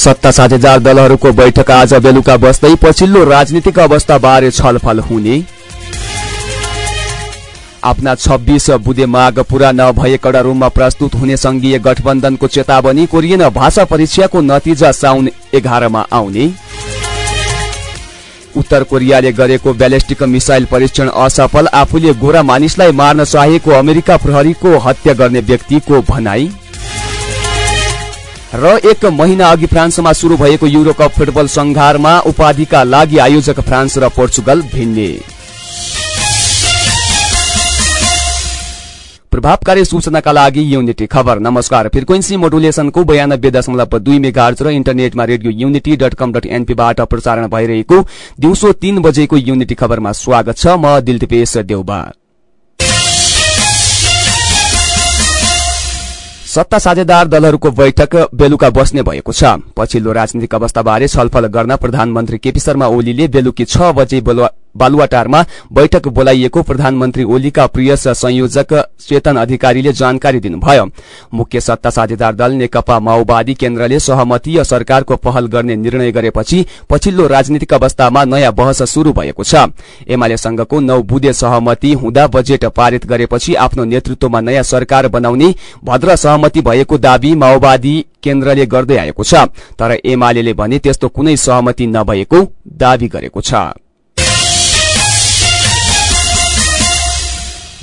सत्ता साझेदार दलहरूको बैठक आज बेलुका बस्दै पछिल्लो राजनीतिक अवस्थाबारे छलफल हुने। आफ्ना छब्बीस बुधे माग पूरा नभए कडा रूपमा प्रस्तुत हुने संघीय गठबन्धनको चेतावनी कोरियन भाषा परीक्षाको नतिजा साउन एघारमा आउने। उत्तर कोरियाले गरेको ब्यालिस्टिक मिसाइल परीक्षण असफल आफूले गोरा मानिसलाई मार्न चाहेको अमेरिका प्रहरीको हत्या गर्ने व्यक्तिको भनाई। र एक महिना अघि फ्रान्समा शुरू भएको युरोकप फुटबल संघारमा उपाधिका लागि आयोजक फ्रान्स र पोर्चुगल भिन्ने। प्रभावकारी सूचनाका लागि युनिटी खबर। नमस्कार। फ्रिक्वेन्सी मोडुलेसनको बयानब्बे दशमलव दुई मेगा र इन्टरनेटमा radio unity dot com dot एनपीबाट प्रसारण भइरहेको दिउँसो तीन बजेको युनिटी खबरमा स्वागत छ। म दिलदिपेश देउबा। सत्ता साझेदार दलहरूको बैठक बेलुका बस्ने भएको छ। पछिल्लो राजनीतिक अवस्थाबारे छलफल गर्न प्रधानमन्त्री केपी शर्मा ओलीले बेलुकी छ बजे बालुवाटारमा बैठक बोलाइएको प्रधानमन्त्री ओलीका प्रिय संयोजक चेतन अधिकारीले जानकारी दिनुभयो। मुख्य सत्ता साझेदार दल नेकपा माओवादी केन्द्रले सहमतीय सरकारको पहल गर्ने निर्णय गरेपछि पछिल्लो राजनीतिक अवस्थामा नयाँ बहस शुरू भएको छ। एमाले संघको नौ बुधे सहमति हुँदा बजेट पारित गरेपछि आफ्नो नेतृत्वमा नयाँ सरकार बनाउने भद्र सहमति भएको दावी माओवादी केन्द्रले गर्दै आएको छ। तर एमाले भने त्यस्तो कुनै सहमति नभएको दावी गरेको छ।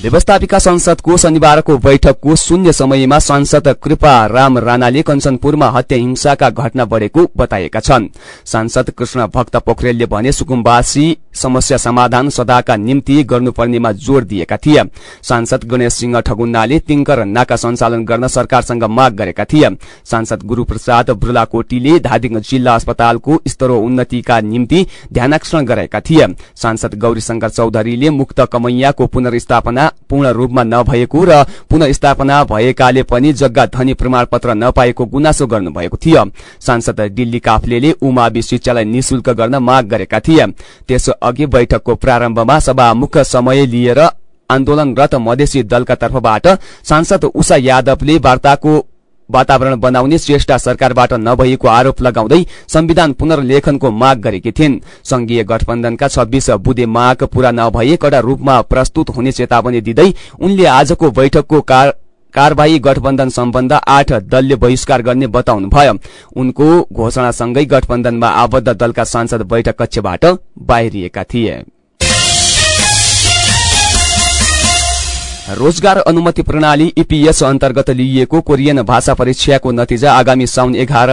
व्यवस्थापिका संसदको शनिबारको बैठकको शून्य समयमा सांसद कृपा राम राणाले कञ्चनपुरमा हत्या हिंसाका घटना बढ़ेको बताएका छन्। सांसद कृष्ण भक्त पोखरेलले भने सुकुम्बासी समस्या समाधान सदाका निम्ति गर्नुपर्नेमा जोड़ दिएका थिए। सांसद गणेश सिंह ठगुन्नाले तिङ्कर नाका सञ्चालन गर्न सरकारसँग माग गरेका थिए। सांसद गुरूप्रसाद ब्रुलाकोटीले धादिङ जिल्ला अस्पतालको स्तरो उन्नतिका निम्ति ध्यानकर्षण गरेका थिए। सांसद गौरीशंकर चौधरीले मुक्त कमैयाको पुनर्स्थापना पूर्ण रूपमा नभएको र पुनः स्थापना भएकाले पनि जग्गा धनी प्रमाणपत्र नपाएको गुनासो गर्नुभएको थियो। सांसद दिल्ली काफ्ले उमावि शिक्षालाई निशुल्क गर्न माग गरेका थिए। त्यस अघि बैठकको प्रारम्भमा सभामुख समय लिएर आन्दोलनरत मधेसी दलका तर्फबाट सांसद उषा यादवले वार्ताको वातावरण बनाउने चेष्टा सरकारबाट नभएको आरोप लगाउँदै संविधान पुनर्लेखनको माग गरेकी थिइन्। संघीय गठबन्धनका छब्बीस बुधे माग पूरा नभए कडा रूपमा प्रस्तुत हुने चेतावनी दिँदै उनले आजको बैठकको कारवाही गठबन्धन सम्बन्ध आठ दलले बहिष्कार गर्ने बताउनुभयो। उनको घोषणासँगै गठबन्धनमा आबद्ध दलका सांसद बैठक कक्षबाट बाहिरिएका थिए। रोजगार अनुमति प्रणाली ईपीएस अन्तर्गत लिइएको कोरियन भाषा परीक्षाको नतिजा आगामी साउन एघार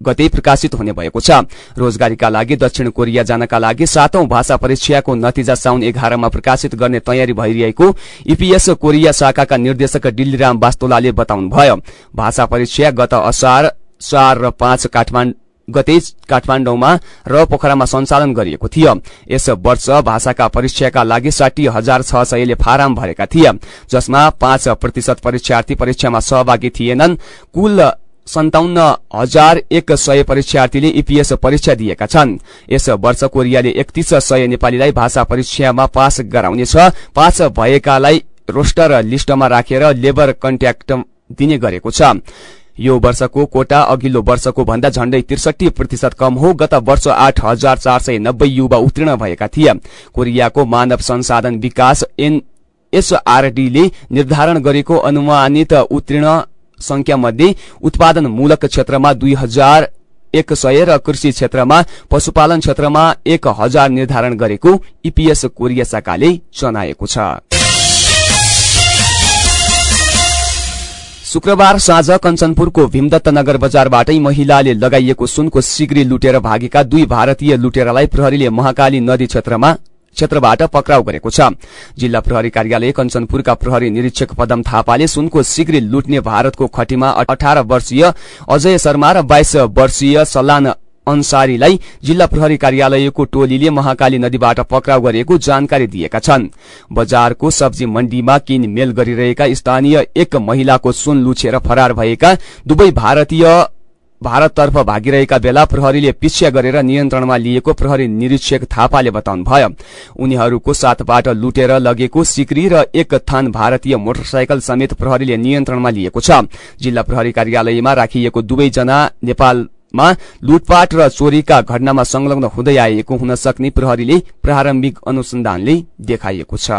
गते प्रकाशित हुने भएको छ। रोजगारीका लागि दक्षिण कोरिया जानका लागि सातौं भाषा परीक्षाको नतिजा साउन एघारमा प्रकाशित गर्ने तयारी भइरहेको ईपीएस कोरिया शाखाका निर्देशक डिल्लीराम वास्तोलाले बताउनुभयो। भाषा परीक्षा गत असार चार र पाँच काठमाडौँ गते काठमाडौँमा र पोखरामा सञ्चालन गरिएको थियो। यस वर्ष भाषाका परीक्षाका लागि साठी हजार छ सयले फारम भरेका थिए जसमा पाँच प्रतिशत परीक्षार्थी परीक्षामा सहभागी थिएनन्। कुल सन्ताउन्न हजार एक सय परीक्षार्थीले ईपीएस परीक्षा दिएका छन्। यस वर्ष कोरियाले एकतीस सय नेपालीलाई भाषा परीक्षामा पास गराउनेछ। पास भएकालाई रोस्टर लिस्टमा राखेर लेबर कन्ट्याक्ट दिने गरेको छ। यो वर्षको कोटा अघिल्लो वर्षको भन्दा झण्डै त्रिसठी प्रतिशत कम हो। गत वर्ष आठ हजार चार सय नब्बे युवा उत्तीर्ण भएका थिए। कोरियाको मानव संसाधन विकास एनएसआरडीले निर्धारण गरेको अनुमानित उत्तीर्ण संख्या मध्ये उत्पादनमूलक क्षेत्रमा दुई हजार एक सय र कृषि क्षेत्रमा पशुपालन क्षेत्रमा एक हजार निर्धारण गरेको ईपीएस कोरिया शाखाले जनाएको छ। शुक्रबार साँझ कञ्चनपुरको भीमदत्त नगर बजारबाटै महिलाले लगाइएको सुनको सिग्री लुटेर भागेका दुई भारतीय लुटेरालाई प्रहरीले महाकाली नदी क्षेत्रमा क्षेत्रबाट पक्राउ गरेको छ। जिल्ला प्रहरी कार्यालय कञ्चनपुरका प्रहरी निरीक्षक पदम थापाले सुनको सिग्री लुट्ने भारतको खटीमा अठार वर्षीय अजय शर्मा र बाइस वर्षीय सलान अन्सारीलाई जिल्ला प्रहरी कार्यालयको टोलीले महाकाली नदीबाट पक्राउ गरेको जानकारी दिएका छन्। बजारको सब्जी मण्डीमा किनमेल गरिरहेका स्थानीय एक महिलाको सुन लुछेर फरार भएका दुवै भारतीय भारततर्फ भागिरहेका बेला प्रहरीले पिछ्या गरेर नियन्त्रणमा लिएको प्रहरी निरीक्षक थापाले बताउनुभयो। उनीहरूको साथबाट लुटेर लगेको सिक्री र एक थान भारतीय मोटरसाइकल समेत प्रहरीले नियन्त्रणमा लिएको छ। जिल्ला प्रहरी कार्यालयमा राखिएको दुवैजना नेपाल मा लुटपाट र चोरीका घटनामा संलग्न हुँदै आएको हुन सक्ने प्रहरीले प्रारम्भिक अनुसन्धानले देखाइएको छ।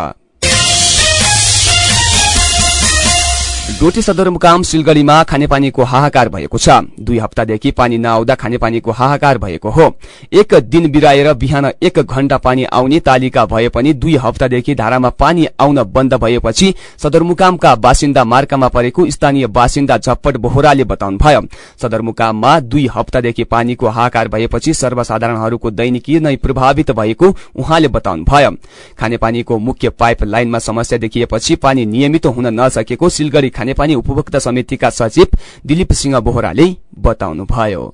डोटी सदरमुकाम सिलगढ़ीमा खानेपानीको हाहाकार भएको छ। दुई हप्तादेखि पानी नआउँदा खानेपानीको हाहाकार भएको हो। एक दिन बिराएर बिहान एक घण्टा पानी आउने तालिका भए पनि दुई हप्तादेखि धारामा पानी आउन बन्द भएपछि सदरमुकामका बासिन्दा मार्कामा परेको स्थानीय बासिन्दा झप्पट बोहराले बताउनुभयो सदरमुकाममा दुई हप्तादेखि पानीको हाहाकार भएपछि सर्वसाधारणहरूको दैनिकी नै प्रभावित भएको उहाँले बताउनुभयो खानेपानीको मुख्य पाइप लाइनमा समस्या देखिएपछि पानी नियमित हुन नसकेको सिलगढ़ी खानेपानी उपभोक्ता समितिका सचिव दिलीप सिंह बोहराले बताउनुभयो।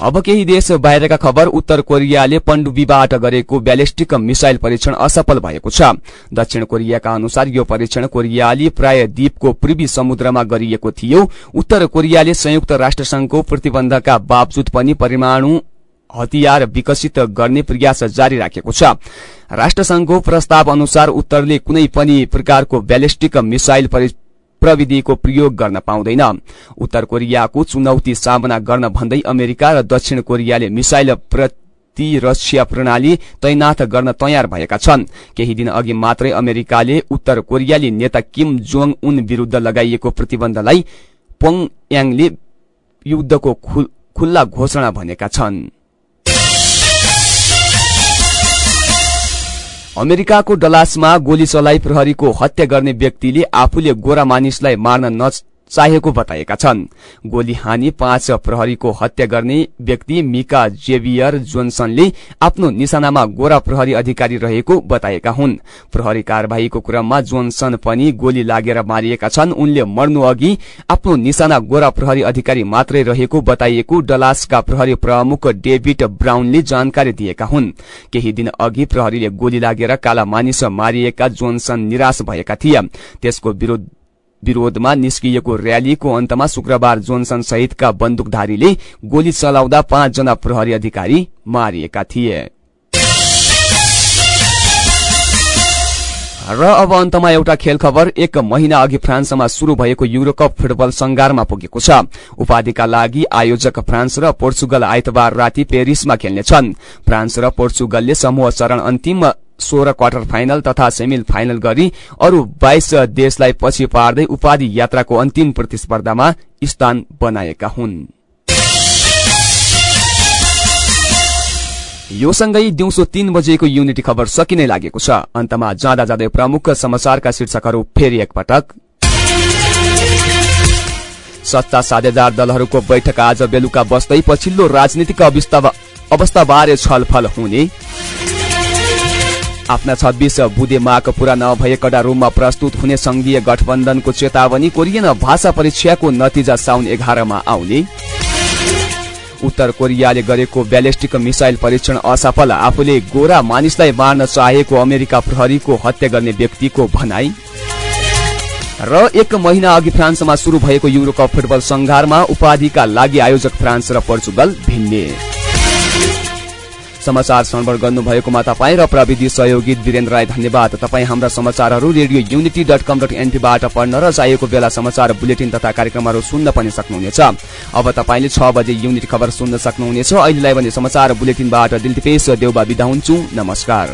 अब केही देश बाहिरका खबर उत्तर कोरियाले पण्डुबीबाट गरेको ब्यालिस्टिक मिसाइल परीक्षण असफल भएको छ। दक्षिण कोरियाका अनुसार यो परीक्षण कोरियाली प्राय द्वीपको पूर्वी समुद्रमा गरिएको थियो। उत्तर कोरियाले संयुक्त राष्ट्रसंघको प्रतिबन्धका बावजुद पनि परमाणु हतियार विकसित गर्ने प्रयास जारी राखेको छ। राष्ट्रसंघको प्रस्ताव अनुसार उत्तरले कुनै पनि प्रकारको ब्यालिस्टिक मिसाइल प्रविधिको प्रयोग गर्न पाउँदैन। उत्तर कोरियाको चुनौती सामना गर्न भन्दै अमेरिका र दक्षिण कोरियाले मिसाइल प्रति रक्षा प्रणाली तैनाथ गर्न तयार भएका छन्। केही दिन अघि मात्रै अमेरिकाले उत्तर कोरियाली नेता किम जोङ उन विरूद्ध लगाइएको प्रतिबन्धलाई पोङ याङले युद्धको खुल्ला घोषणा भनेका छन्। अमेरिकाको डलासमा गोली चलाई प्रहरीको हत्या गर्ने व्यक्तिले आफूले गोरा मानिसलाई मार्न चाहेको बताएका छन्। गोली हानी पाँच प्रहरीको हत्या गर्ने व्यक्ति मिका जेभियर जोन्सनले आफ्नो निशानामा गोरा प्रहरी अधिकारी रहेको बताएका हुन्। प्रहरी कार्यवाहीको क्रममा जोन्सन पनि गोली लागेर मारिएका छन्। उनले मर्नु अघि आफ्नो निशाना गोरा प्रहरी अधिकारी मात्रै रहेको बताइएको डलासका प्रहरी प्रमुख डेभिड ब्राउनले जानकारी दिएका हुन्। केही दिन अघि प्रहरीले गोली लागेर काला मानिस मारिएका जोन्सन निराश भएका थिए। त्यसको विरोध विरोधमा निस्किएको र्यालीको अन्तमा शुक्रबार जोनसन सहितका बन्दुकधारीले गोली चलाउँदा पाँचजना प्रहरी अधिकारी मारिएका थिए। र अब अन्तमा एउटा खेल खबर एक महिना अघि फ्रान्समा शुरू भएको युरोकप फुटबल संघारमा पुगेको छ। उपाधिका लागि आयोजक फ्रान्स र पोर्चुगल आइतबार राति पेरिसमा खेल्नेछन्। फ्रान्स र पोर्चुगलले समूह चरण अन्तिम सोह्र क्वार्टर फाइनल तथा सेमिल फाइनल गरी अरू बाइस देशलाई पछि पार्दै उपाधि यात्राको अन्तिम प्रतिस्पर्धामा स्थान बनाएका हुन्। यो सँगै दिउँसो तीन बजेको युनिटी खबर सकिनै लागेको छ। अन्तमा जाँदा जाँदै प्रमुख समाचारका शीर्षकहरू फेरि एकपटक। सत्ता साझेदार दलहरूको बैठक आज बेलुका बस्दै पछिल्लो राजनीतिक अवस्थाबारे छलफल हुने। आफ्ना छब्बीस बुधे माग पूरा नभए कडा रूपमा प्रस्तुत हुने संघीय गठबन्धनको चेतावनी कोरियन भाषा परीक्षाको नतिजा साउन एघारमा आउने। उत्तर कोरियाले गरेको ब्यालिस्टिक मिसाइल परीक्षण असफल आफूले गोरा मानिसलाई मार्न चाहेको अमेरिका प्रहरीको हत्या गर्ने व्यक्तिको भनाई। र एक महिना अघि फ्रान्समा शुरू भएको युरोकप फुटबल संघारमा उपाधिका लागि आयोजक फ्रान्स र पोर्चुगल भिन्ने। समाचार श्रवण गर्नुभएकोमा तपाईँ र प्रविधि सहयोगी वीरेन्द्र राई धन्यवाद। तपाईँ हाम्रा समाचारहरू radio unity dot com dot एनपीबाट पढ्न र चाहिएको बेला समाचार बुलेटिन तथा कार्यक्रमहरू सुन्न पनि सक्नुहुनेछ। अब तपाईँले छ बजे युनिटी खबर सुन्न सक्नुहुनेछ। अहिलेलाई भने समाचार बुलेटिनबाट दिलदिपेश देउबा बिदा हुन्छु। नमस्कार।